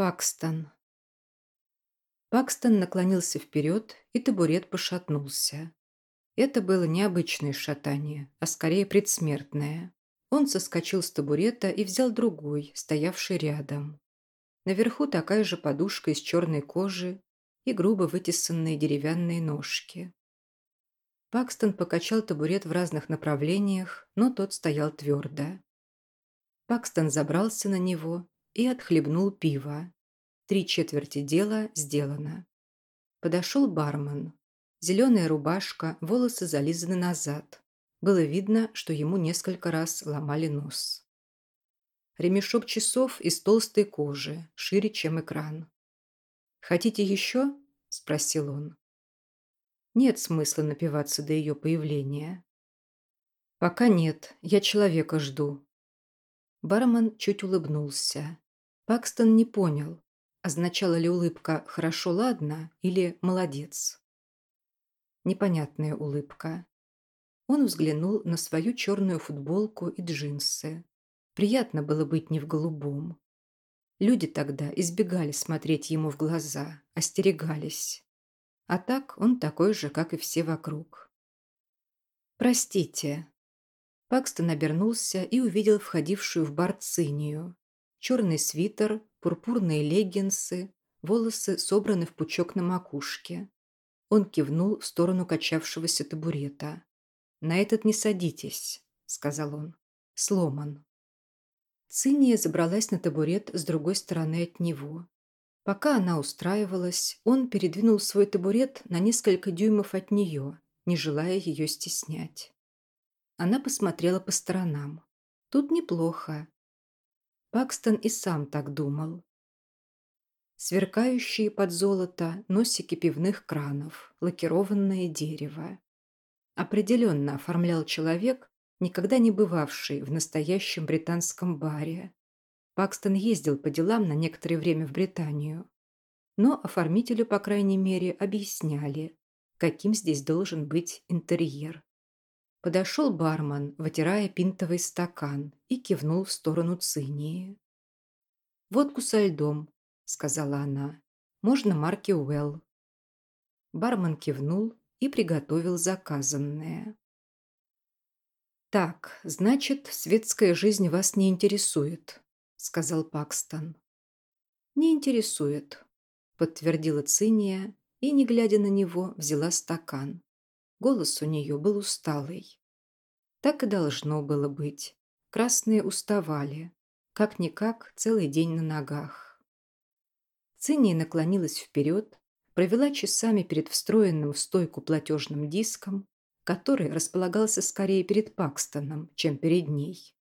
Пакстон. Пакстон наклонился вперед, и табурет пошатнулся. Это было необычное шатание, а скорее предсмертное. Он соскочил с табурета и взял другой, стоявший рядом. Наверху такая же подушка из черной кожи и грубо вытесанные деревянные ножки. Пакстон покачал табурет в разных направлениях, но тот стоял твердо. Пакстон забрался на него и отхлебнул пиво. Три четверти дела сделано. Подошел бармен. Зеленая рубашка, волосы зализаны назад. Было видно, что ему несколько раз ломали нос. Ремешок часов из толстой кожи, шире, чем экран. «Хотите еще?» – спросил он. Нет смысла напиваться до ее появления. «Пока нет, я человека жду». Бармен чуть улыбнулся. Пакстон не понял, означала ли улыбка «хорошо, ладно» или «молодец». Непонятная улыбка. Он взглянул на свою черную футболку и джинсы. Приятно было быть не в голубом. Люди тогда избегали смотреть ему в глаза, остерегались. А так он такой же, как и все вокруг. «Простите». Пакстон обернулся и увидел входившую в бар цинию черный свитер, пурпурные леггинсы, волосы собраны в пучок на макушке. Он кивнул в сторону качавшегося табурета. «На этот не садитесь», — сказал он. «Сломан». Циния забралась на табурет с другой стороны от него. Пока она устраивалась, он передвинул свой табурет на несколько дюймов от нее, не желая ее стеснять. Она посмотрела по сторонам. Тут неплохо, Пакстон и сам так думал. Сверкающие под золото носики пивных кранов, лакированное дерево. Определенно оформлял человек, никогда не бывавший в настоящем британском баре. Пакстон ездил по делам на некоторое время в Британию. Но оформителю, по крайней мере, объясняли, каким здесь должен быть интерьер. Подошел бармен, вытирая пинтовый стакан, и кивнул в сторону цинии. «Водку со льдом», — сказала она. «Можно марки Уэлл». Бармен кивнул и приготовил заказанное. «Так, значит, светская жизнь вас не интересует», — сказал Пакстон. «Не интересует», — подтвердила Циния и, не глядя на него, взяла стакан. Голос у нее был усталый. Так и должно было быть. Красные уставали. Как-никак целый день на ногах. Циния наклонилась вперед, провела часами перед встроенным в стойку платежным диском, который располагался скорее перед Пакстоном, чем перед ней.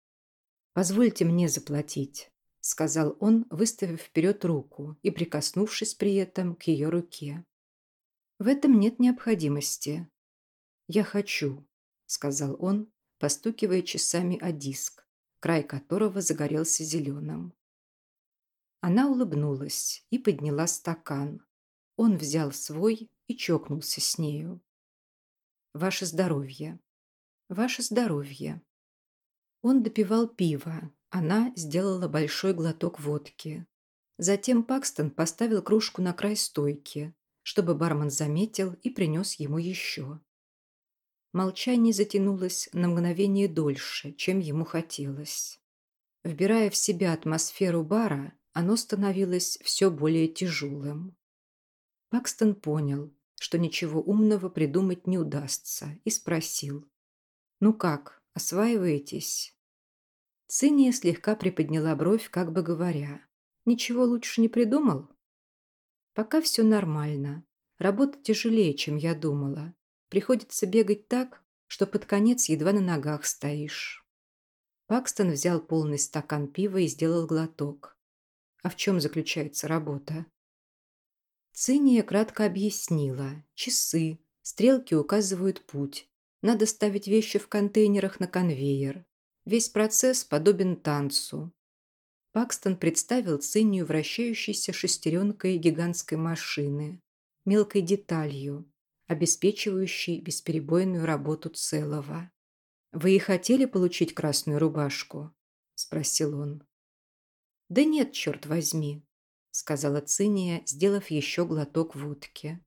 «Позвольте мне заплатить», — сказал он, выставив вперед руку и прикоснувшись при этом к ее руке. «В этом нет необходимости», «Я хочу», — сказал он, постукивая часами о диск, край которого загорелся зеленым. Она улыбнулась и подняла стакан. Он взял свой и чокнулся с нею. «Ваше здоровье! Ваше здоровье!» Он допивал пиво, она сделала большой глоток водки. Затем Пакстон поставил кружку на край стойки, чтобы бармен заметил и принес ему еще. Молчание затянулось на мгновение дольше, чем ему хотелось. Вбирая в себя атмосферу бара, оно становилось все более тяжелым. Пакстон понял, что ничего умного придумать не удастся, и спросил. «Ну как, осваиваетесь?» Циния слегка приподняла бровь, как бы говоря. «Ничего лучше не придумал?» «Пока все нормально. Работа тяжелее, чем я думала. Приходится бегать так, что под конец едва на ногах стоишь. Пакстон взял полный стакан пива и сделал глоток. А в чем заключается работа? Циния кратко объяснила. Часы, стрелки указывают путь. Надо ставить вещи в контейнерах на конвейер. Весь процесс подобен танцу. Пакстон представил Цинию вращающейся шестеренкой гигантской машины, мелкой деталью, обеспечивающий бесперебойную работу целого. «Вы и хотели получить красную рубашку?» – спросил он. «Да нет, черт возьми», – сказала Циния, сделав еще глоток водки.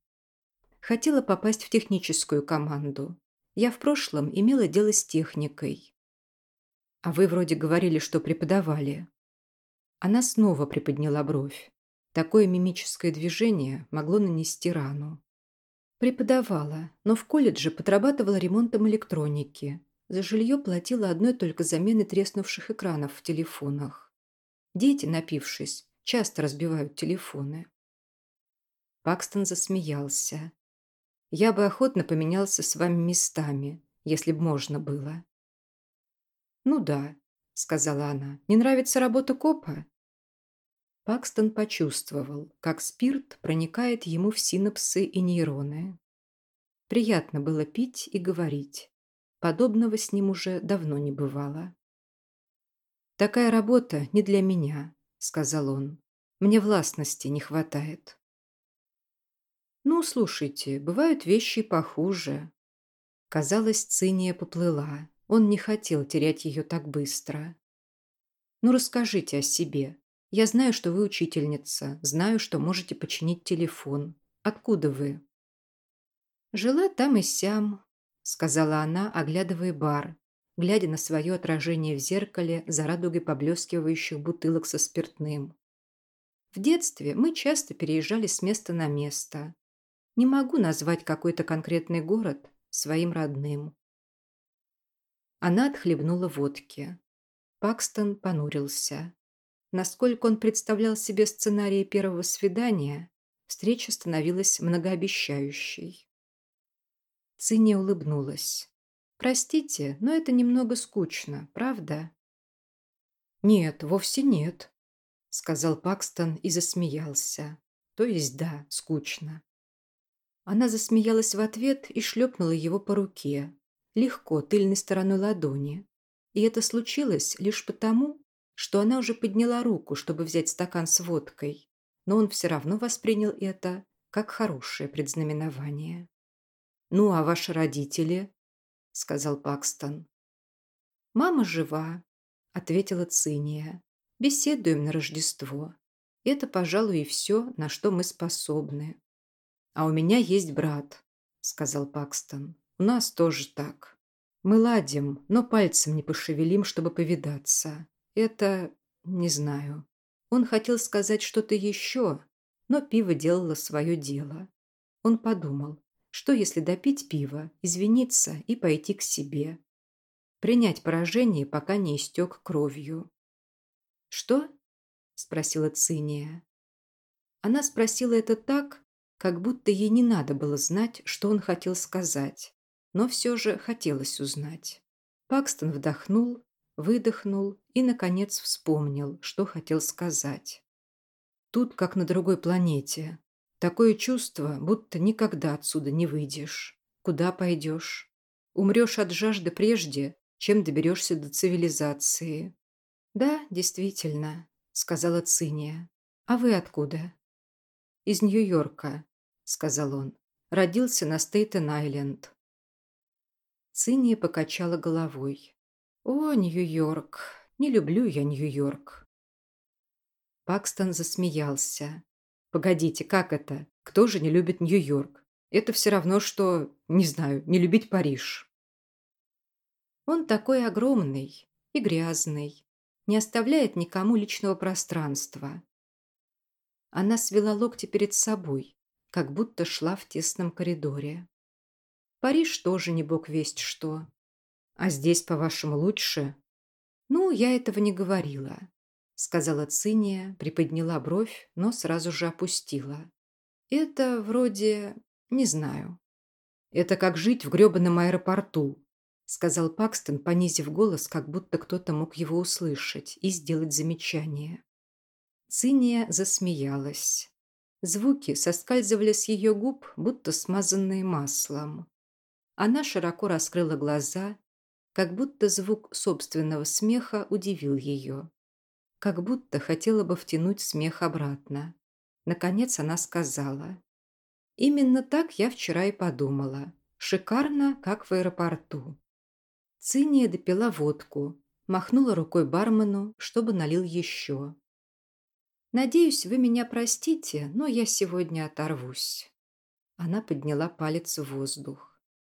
Хотела попасть в техническую команду. Я в прошлом имела дело с техникой. А вы вроде говорили, что преподавали. Она снова приподняла бровь. Такое мимическое движение могло нанести рану. Преподавала, но в колледже подрабатывала ремонтом электроники. За жилье платила одной только замены треснувших экранов в телефонах. Дети, напившись, часто разбивают телефоны. Пакстон засмеялся. «Я бы охотно поменялся с вами местами, если б можно было». «Ну да», — сказала она. «Не нравится работа копа?» Пакстон почувствовал, как спирт проникает ему в синапсы и нейроны. Приятно было пить и говорить. Подобного с ним уже давно не бывало. «Такая работа не для меня», — сказал он. «Мне властности не хватает». «Ну, слушайте, бывают вещи похуже». Казалось, Циния поплыла. Он не хотел терять ее так быстро. «Ну, расскажите о себе. Я знаю, что вы учительница, знаю, что можете починить телефон. Откуда вы?» «Жила там и сям», — сказала она, оглядывая бар, глядя на свое отражение в зеркале за радугой поблескивающих бутылок со спиртным. В детстве мы часто переезжали с места на место. Не могу назвать какой-то конкретный город своим родным. Она отхлебнула водки. Пакстон понурился. Насколько он представлял себе сценарий первого свидания, встреча становилась многообещающей. Циния улыбнулась. Простите, но это немного скучно, правда? Нет, вовсе нет, сказал Пакстон и засмеялся. То есть да, скучно. Она засмеялась в ответ и шлепнула его по руке, легко, тыльной стороной ладони. И это случилось лишь потому, что она уже подняла руку, чтобы взять стакан с водкой, но он все равно воспринял это как хорошее предзнаменование. «Ну, а ваши родители?» – сказал Пакстон. «Мама жива», – ответила Циния. «Беседуем на Рождество. Это, пожалуй, и все, на что мы способны». «А у меня есть брат», – сказал Пакстон. «У нас тоже так. Мы ладим, но пальцем не пошевелим, чтобы повидаться. Это... не знаю». Он хотел сказать что-то еще, но пиво делало свое дело. Он подумал, что если допить пиво, извиниться и пойти к себе? Принять поражение, пока не истек кровью. «Что?» – спросила Циния. Она спросила это так, как будто ей не надо было знать, что он хотел сказать, но все же хотелось узнать. Пакстон вдохнул, выдохнул и, наконец, вспомнил, что хотел сказать. Тут, как на другой планете, Такое чувство, будто никогда отсюда не выйдешь. Куда пойдешь? Умрешь от жажды прежде, чем доберешься до цивилизации. Да, действительно, сказала Циния. А вы откуда? Из Нью-Йорка, сказал он. Родился на Стейтен-Айленд. Циния покачала головой. «О, Нью-Йорк! Не люблю я Нью-Йорк!» Пакстон засмеялся. Погодите, как это? Кто же не любит Нью-Йорк? Это все равно, что, не знаю, не любить Париж. Он такой огромный и грязный, не оставляет никому личного пространства. Она свела локти перед собой, как будто шла в тесном коридоре. Париж тоже не бог весть что. А здесь, по-вашему, лучше? Ну, я этого не говорила сказала Циния, приподняла бровь, но сразу же опустила. Это вроде... не знаю. Это как жить в грёбаном аэропорту, сказал Пакстон, понизив голос, как будто кто-то мог его услышать и сделать замечание. Циния засмеялась. Звуки соскальзывали с ее губ, будто смазанные маслом. Она широко раскрыла глаза, как будто звук собственного смеха удивил ее как будто хотела бы втянуть смех обратно. Наконец она сказала. «Именно так я вчера и подумала. Шикарно, как в аэропорту». Циния допила водку, махнула рукой бармену, чтобы налил еще. Надеюсь, вы меня простите, но я сегодня оторвусь. Она подняла палец в воздух.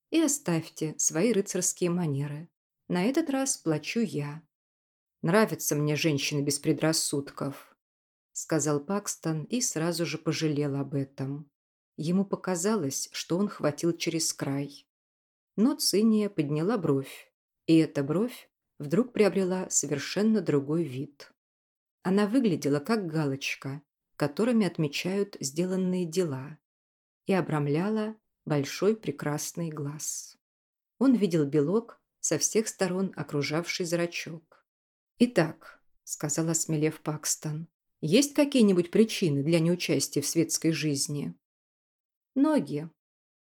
И оставьте свои рыцарские манеры. На этот раз плачу я. Нравятся мне женщины без предрассудков, сказал Пакстон и сразу же пожалел об этом. Ему показалось, что он хватил через край. Но Циния подняла бровь, и эта бровь вдруг приобрела совершенно другой вид. Она выглядела как галочка, которыми отмечают сделанные дела, и обрамляла большой прекрасный глаз. Он видел белок, со всех сторон окружавший зрачок. «Итак», — сказал осмелев Пакстон, — «есть какие-нибудь причины для неучастия в светской жизни?» «Ноги».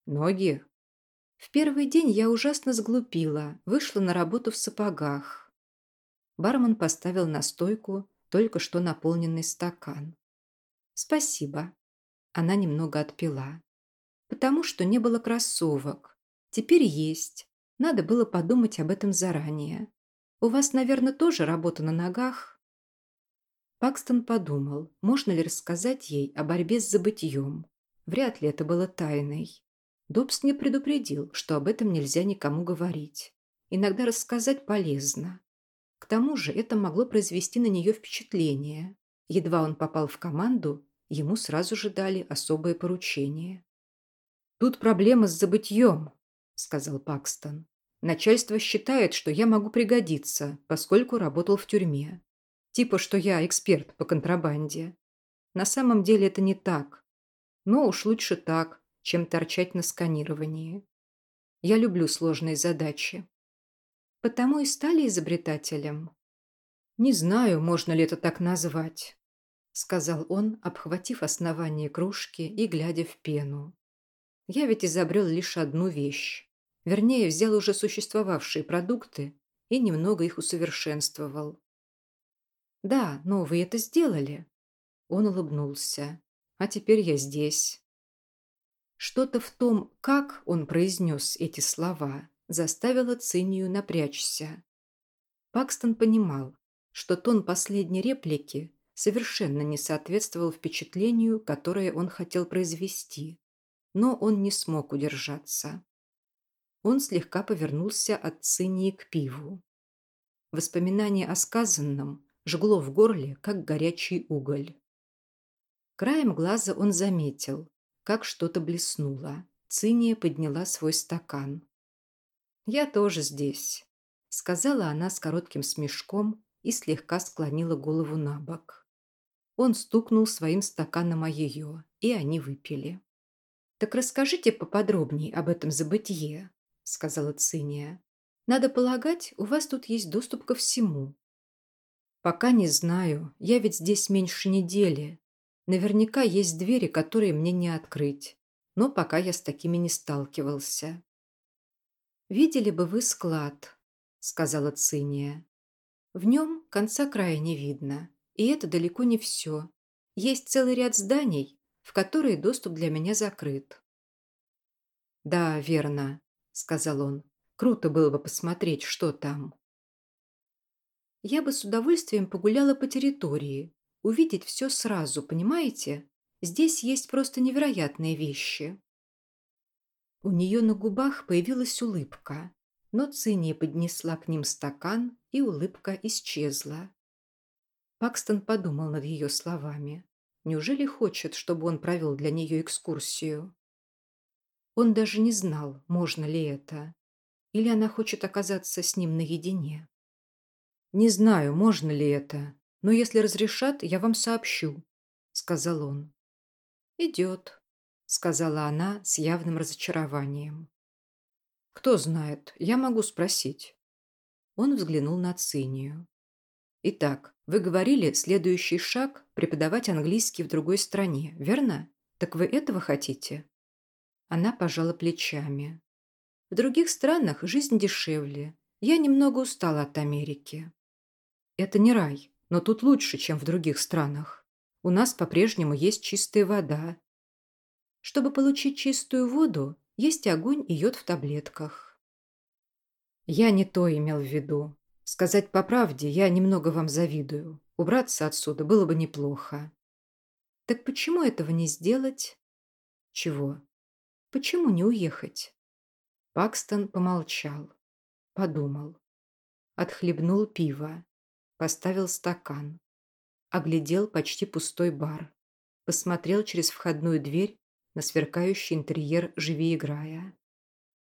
«Ноги?» В первый день я ужасно сглупила, вышла на работу в сапогах. Бармен поставил на стойку только что наполненный стакан. «Спасибо». Она немного отпила. «Потому что не было кроссовок. Теперь есть. Надо было подумать об этом заранее. У вас, наверное, тоже работа на ногах?» Пакстон подумал, можно ли рассказать ей о борьбе с забытьем. Вряд ли это было тайной. Добс не предупредил, что об этом нельзя никому говорить. Иногда рассказать полезно. К тому же это могло произвести на нее впечатление. Едва он попал в команду, ему сразу же дали особое поручение. «Тут проблема с забытьем», — сказал Пакстон. «Начальство считает, что я могу пригодиться, поскольку работал в тюрьме. Типа, что я эксперт по контрабанде. На самом деле это не так. Но уж лучше так, чем торчать на сканировании. Я люблю сложные задачи. Потому и стали изобретателем. Не знаю, можно ли это так назвать, сказал он, обхватив основание кружки и глядя в пену. Я ведь изобрел лишь одну вещь. Вернее, взял уже существовавшие продукты и немного их усовершенствовал. «Да, но вы это сделали». Он улыбнулся. «А теперь я здесь». Что-то в том, как он произнес эти слова, заставило Цинию напрячься. Пакстон понимал, что тон последней реплики совершенно не соответствовал впечатлению, которое он хотел произвести но он не смог удержаться. Он слегка повернулся от цинии к пиву. Воспоминание о сказанном жгло в горле, как горячий уголь. Краем глаза он заметил, как что-то блеснуло. Циния подняла свой стакан. «Я тоже здесь», — сказала она с коротким смешком и слегка склонила голову на бок. Он стукнул своим стаканом о ее, и они выпили. «Так расскажите поподробнее об этом забытье», — сказала Циния. «Надо полагать, у вас тут есть доступ ко всему». «Пока не знаю. Я ведь здесь меньше недели. Наверняка есть двери, которые мне не открыть. Но пока я с такими не сталкивался». «Видели бы вы склад», — сказала Циния. «В нем конца края не видно, и это далеко не все. Есть целый ряд зданий, в которые доступ для меня закрыт. «Да, верно», — сказал он. «Круто было бы посмотреть, что там». «Я бы с удовольствием погуляла по территории, увидеть все сразу, понимаете? Здесь есть просто невероятные вещи». У нее на губах появилась улыбка, но Циния поднесла к ним стакан, и улыбка исчезла. Пакстон подумал над ее словами. Неужели хочет, чтобы он провел для нее экскурсию? Он даже не знал, можно ли это. Или она хочет оказаться с ним наедине. «Не знаю, можно ли это, но если разрешат, я вам сообщу», — сказал он. «Идет», — сказала она с явным разочарованием. «Кто знает, я могу спросить». Он взглянул на Цинию. «Итак, вы говорили, следующий шаг – преподавать английский в другой стране, верно? Так вы этого хотите?» Она пожала плечами. «В других странах жизнь дешевле. Я немного устала от Америки». «Это не рай, но тут лучше, чем в других странах. У нас по-прежнему есть чистая вода. Чтобы получить чистую воду, есть огонь и йод в таблетках». «Я не то имел в виду. Сказать по правде, я немного вам завидую. Убраться отсюда было бы неплохо. Так почему этого не сделать? Чего? Почему не уехать? Пакстон помолчал. Подумал. Отхлебнул пиво. Поставил стакан. Оглядел почти пустой бар. Посмотрел через входную дверь на сверкающий интерьер «Живи, играя».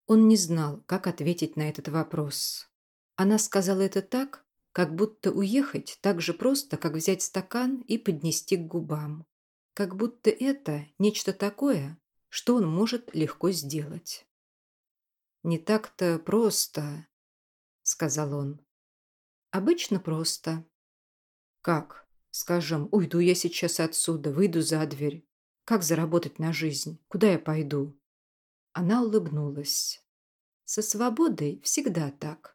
Он не знал, как ответить на этот вопрос. Она сказала это так, как будто уехать так же просто, как взять стакан и поднести к губам. Как будто это нечто такое, что он может легко сделать. «Не так-то просто», — сказал он. «Обычно просто». «Как? Скажем, уйду я сейчас отсюда, выйду за дверь. Как заработать на жизнь? Куда я пойду?» Она улыбнулась. «Со свободой всегда так.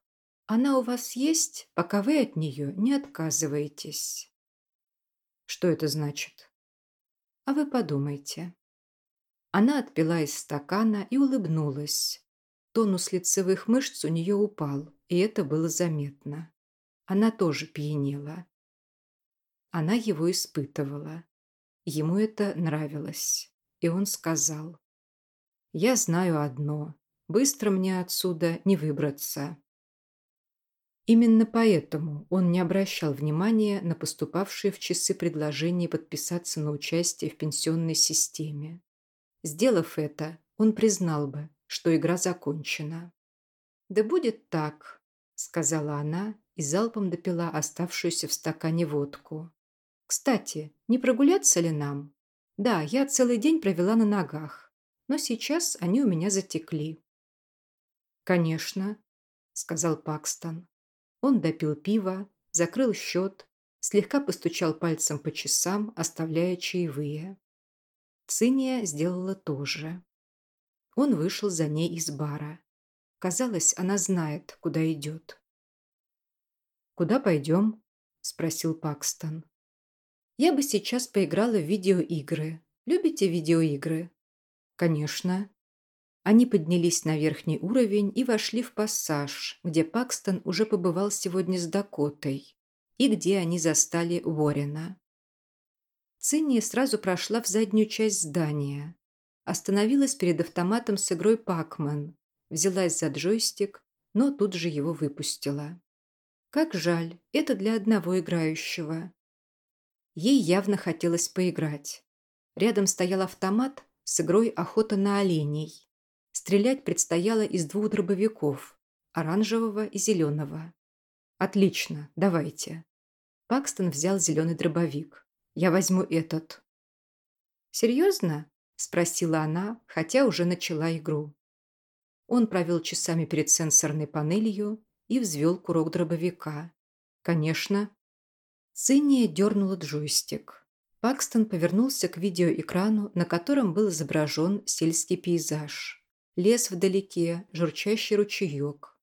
Она у вас есть, пока вы от нее не отказываетесь». «Что это значит?» «А вы подумайте». Она отпила из стакана и улыбнулась. Тонус лицевых мышц у нее упал, и это было заметно. Она тоже пьянела. Она его испытывала. Ему это нравилось. И он сказал. «Я знаю одно. Быстро мне отсюда не выбраться». Именно поэтому он не обращал внимания на поступавшие в часы предложения подписаться на участие в пенсионной системе. Сделав это, он признал бы, что игра закончена. «Да будет так», — сказала она и залпом допила оставшуюся в стакане водку. «Кстати, не прогуляться ли нам? Да, я целый день провела на ногах, но сейчас они у меня затекли». «Конечно», — сказал Пакстон. Он допил пиво, закрыл счет, слегка постучал пальцем по часам, оставляя чаевые. Циния сделала то же. Он вышел за ней из бара. Казалось, она знает, куда идет. «Куда пойдем?» – спросил Пакстон. «Я бы сейчас поиграла в видеоигры. Любите видеоигры?» «Конечно», они поднялись на верхний уровень и вошли в пассаж, где Пакстон уже побывал сегодня с Дакотой, и где они застали Уоррена. Цинни сразу прошла в заднюю часть здания, остановилась перед автоматом с игрой «Пакман», взялась за джойстик, но тут же его выпустила. Как жаль, это для одного играющего. Ей явно хотелось поиграть. Рядом стоял автомат с игрой «Охота на оленей». Стрелять предстояло из двух дробовиков – оранжевого и зеленого. «Отлично, давайте». Пакстон взял зеленый дробовик. «Я возьму этот». «Серьезно?» – спросила она, хотя уже начала игру. Он провел часами перед сенсорной панелью и взвел курок дробовика. «Конечно». Цинния дернула джойстик. Пакстон повернулся к видеоэкрану, на котором был изображен сельский пейзаж. Лес вдалеке, журчащий ручеек.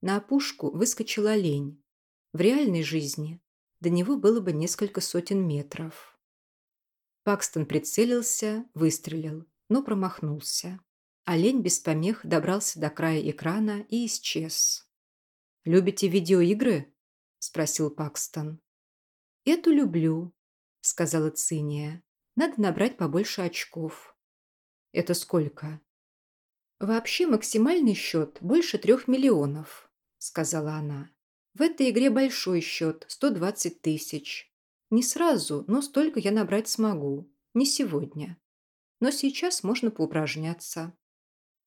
На опушку выскочил олень. В реальной жизни до него было бы несколько сотен метров. Пакстон прицелился, выстрелил, но промахнулся. Олень без помех добрался до края экрана и исчез. «Любите видеоигры?» – спросил Пакстон. «Эту люблю», – сказала Циния. «Надо набрать побольше очков». «Это сколько?» «Вообще максимальный счет больше трех миллионов», – сказала она. «В этой игре большой счет – 120 тысяч. Не сразу, но столько я набрать смогу. Не сегодня. Но сейчас можно поупражняться».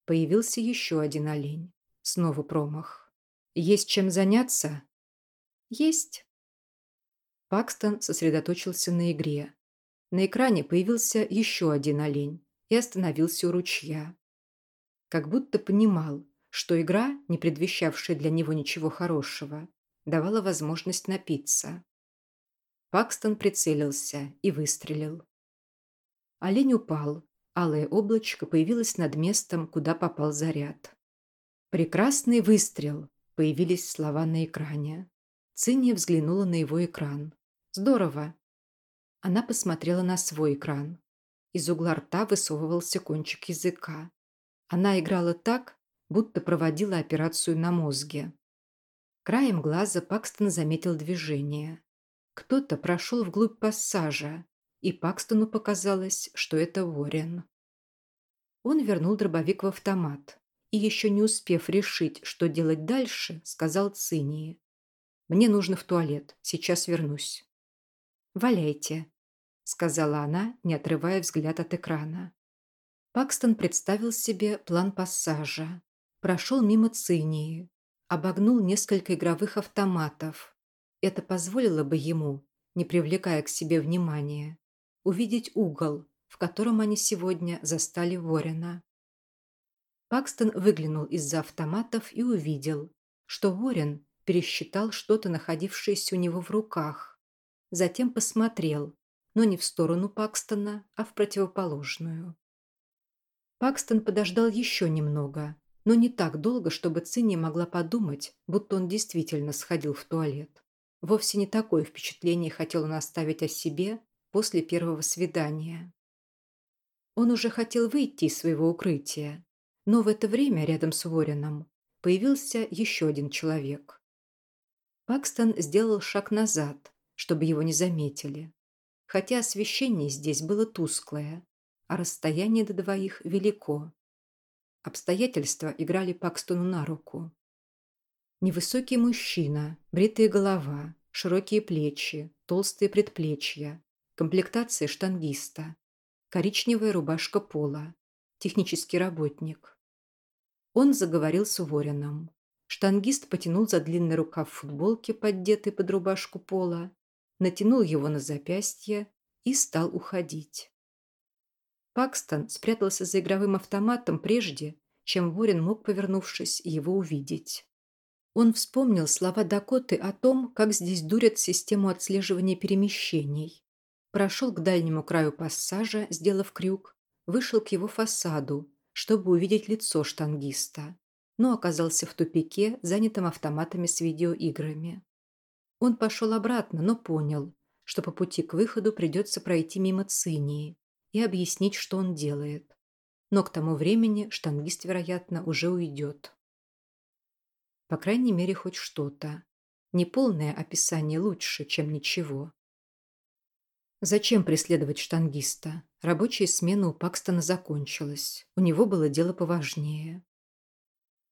Появился еще один олень. Снова промах. «Есть чем заняться?» «Есть». Пакстон сосредоточился на игре. На экране появился еще один олень и остановился у ручья как будто понимал, что игра, не предвещавшая для него ничего хорошего, давала возможность напиться. Пакстон прицелился и выстрелил. Олень упал, алое облачко появилось над местом, куда попал заряд. «Прекрасный выстрел!» – появились слова на экране. Цинния взглянула на его экран. «Здорово!» Она посмотрела на свой экран. Из угла рта высовывался кончик языка. Она играла так, будто проводила операцию на мозге. Краем глаза Пакстон заметил движение. Кто-то прошел вглубь пассажа, и Пакстону показалось, что это Ворен. Он вернул дробовик в автомат и, еще не успев решить, что делать дальше, сказал Цинии. «Мне нужно в туалет. Сейчас вернусь». «Валяйте», — сказала она, не отрывая взгляд от экрана. Пакстон представил себе план пассажа, прошел мимо Цинии, обогнул несколько игровых автоматов. Это позволило бы ему, не привлекая к себе внимания, увидеть угол, в котором они сегодня застали Ворена. Пакстон выглянул из-за автоматов и увидел, что Ворен пересчитал что-то, находившееся у него в руках. Затем посмотрел, но не в сторону Пакстона, а в противоположную. Пакстон подождал еще немного, но не так долго, чтобы Цинни могла подумать, будто он действительно сходил в туалет. Вовсе не такое впечатление хотел он оставить о себе после первого свидания. Он уже хотел выйти из своего укрытия, но в это время рядом с Ворином появился еще один человек. Пакстон сделал шаг назад, чтобы его не заметили, хотя освещение здесь было тусклое, а расстояние до двоих велико. Обстоятельства играли Пакстону на руку. Невысокий мужчина, бритая голова, широкие плечи, толстые предплечья, комплектация штангиста, коричневая рубашка пола, технический работник. Он заговорил с Ворином. Штангист потянул за длинный рукав футболки, поддетый под рубашку пола, натянул его на запястье и стал уходить. Пакстон спрятался за игровым автоматом прежде, чем Ворин мог, повернувшись, его увидеть. Он вспомнил слова Дакоты о том, как здесь дурят систему отслеживания перемещений. Прошел к дальнему краю пассажа, сделав крюк, вышел к его фасаду, чтобы увидеть лицо штангиста, но оказался в тупике, занятом автоматами с видеоиграми. Он пошел обратно, но понял, что по пути к выходу придется пройти мимо Цинии, и объяснить, что он делает. Но к тому времени штангист, вероятно, уже уйдет. По крайней мере, хоть что-то. Неполное описание лучше, чем ничего. Зачем преследовать штангиста? Рабочая смена у Пакстона закончилась. У него было дело поважнее.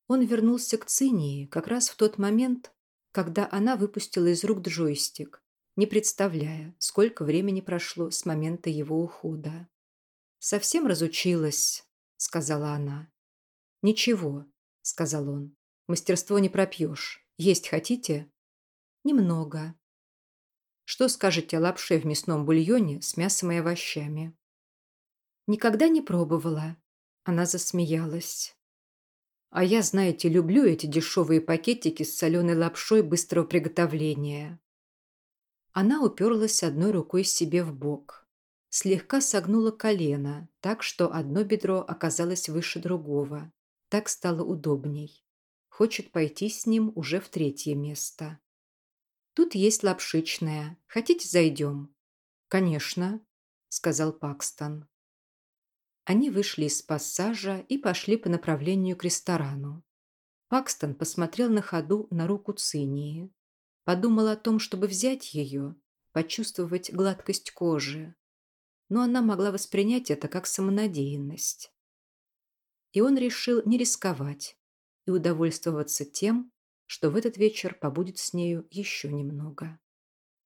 Он вернулся к Цинии как раз в тот момент, когда она выпустила из рук джойстик, не представляя, сколько времени прошло с момента его ухода. «Совсем разучилась», — сказала она. «Ничего», — сказал он. «Мастерство не пропьешь. Есть хотите?» «Немного». «Что скажете о лапше в мясном бульоне с мясом и овощами?» «Никогда не пробовала». Она засмеялась. «А я, знаете, люблю эти дешевые пакетики с соленой лапшой быстрого приготовления». Она уперлась одной рукой себе в бок слегка согнула колено, так что одно бедро оказалось выше другого. Так стало удобней. Хочет пойти с ним уже в третье место. Тут есть лапшичная. Хотите, зайдем? Конечно, сказал Пакстон. Они вышли из пассажа и пошли по направлению к ресторану. Пакстон посмотрел на ходу на руку Цинии. Подумал о том, чтобы взять ее, почувствовать гладкость кожи, но она могла воспринять это как самонадеянность. И он решил не рисковать и удовольствоваться тем, что в этот вечер побудет с нею еще немного.